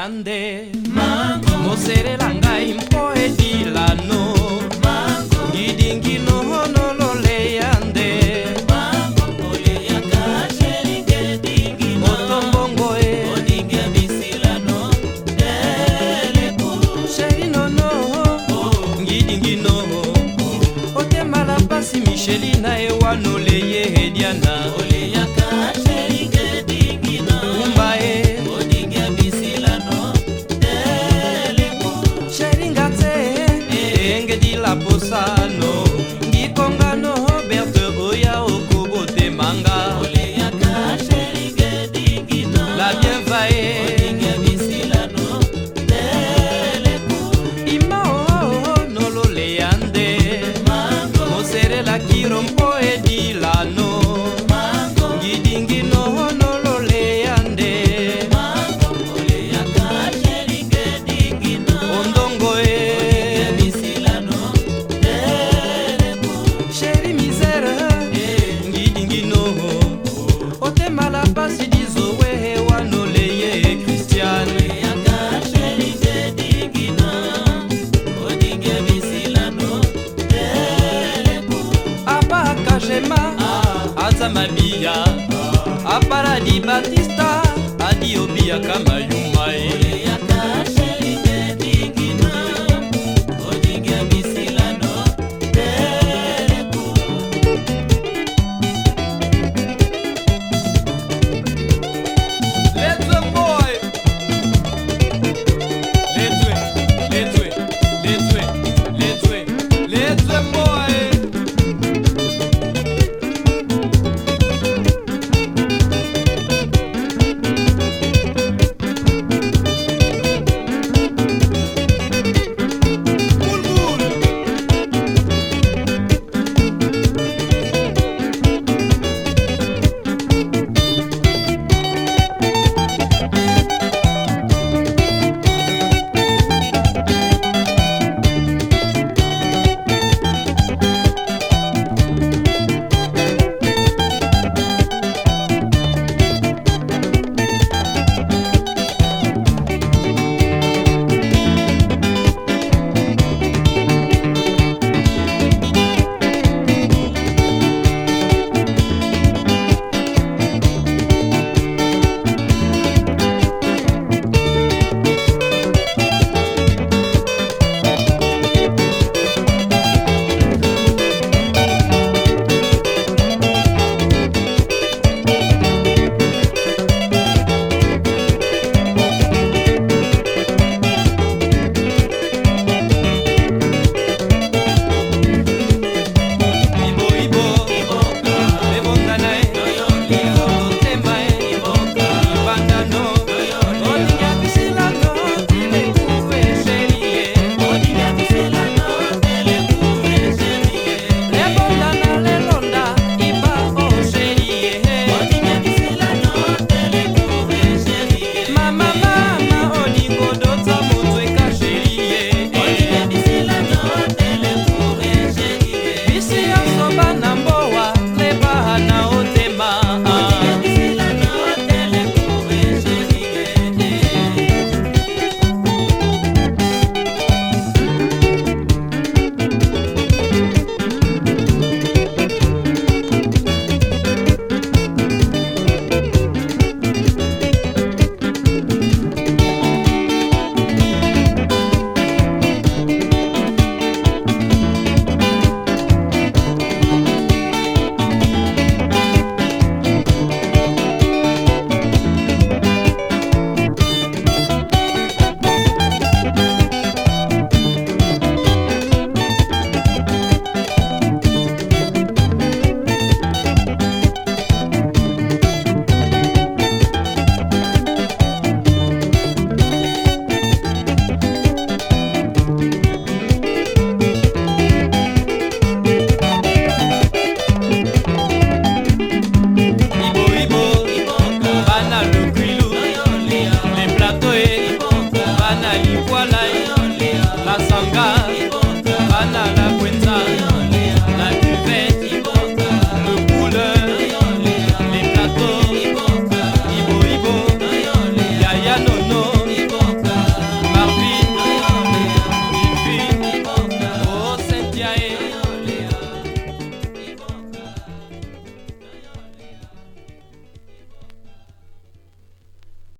ya nde moserela ngai mpo edilano ngidingino honolole ya nde otombongo e sherinono ngidingino otembala pasi michelina ewanoleye ediana mafuta adiobiaka mayumai